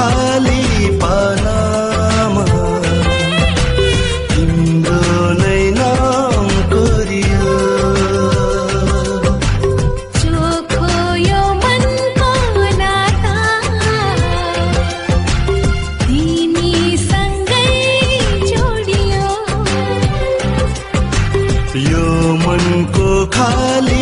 खाली पनामा तिम्रो नै नाम कोरियो। चोखो यो मनको नाता तिमीसँगै जोडियो। यो मनको खाली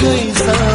对错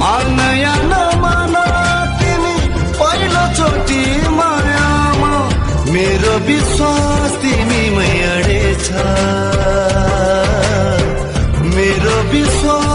मार्न यान मान तिमी पहिलोचोटि मायामा। मेरो विश्वास तिमीमै छ मेरो विश्वास